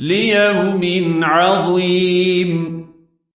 ليوم عظيم.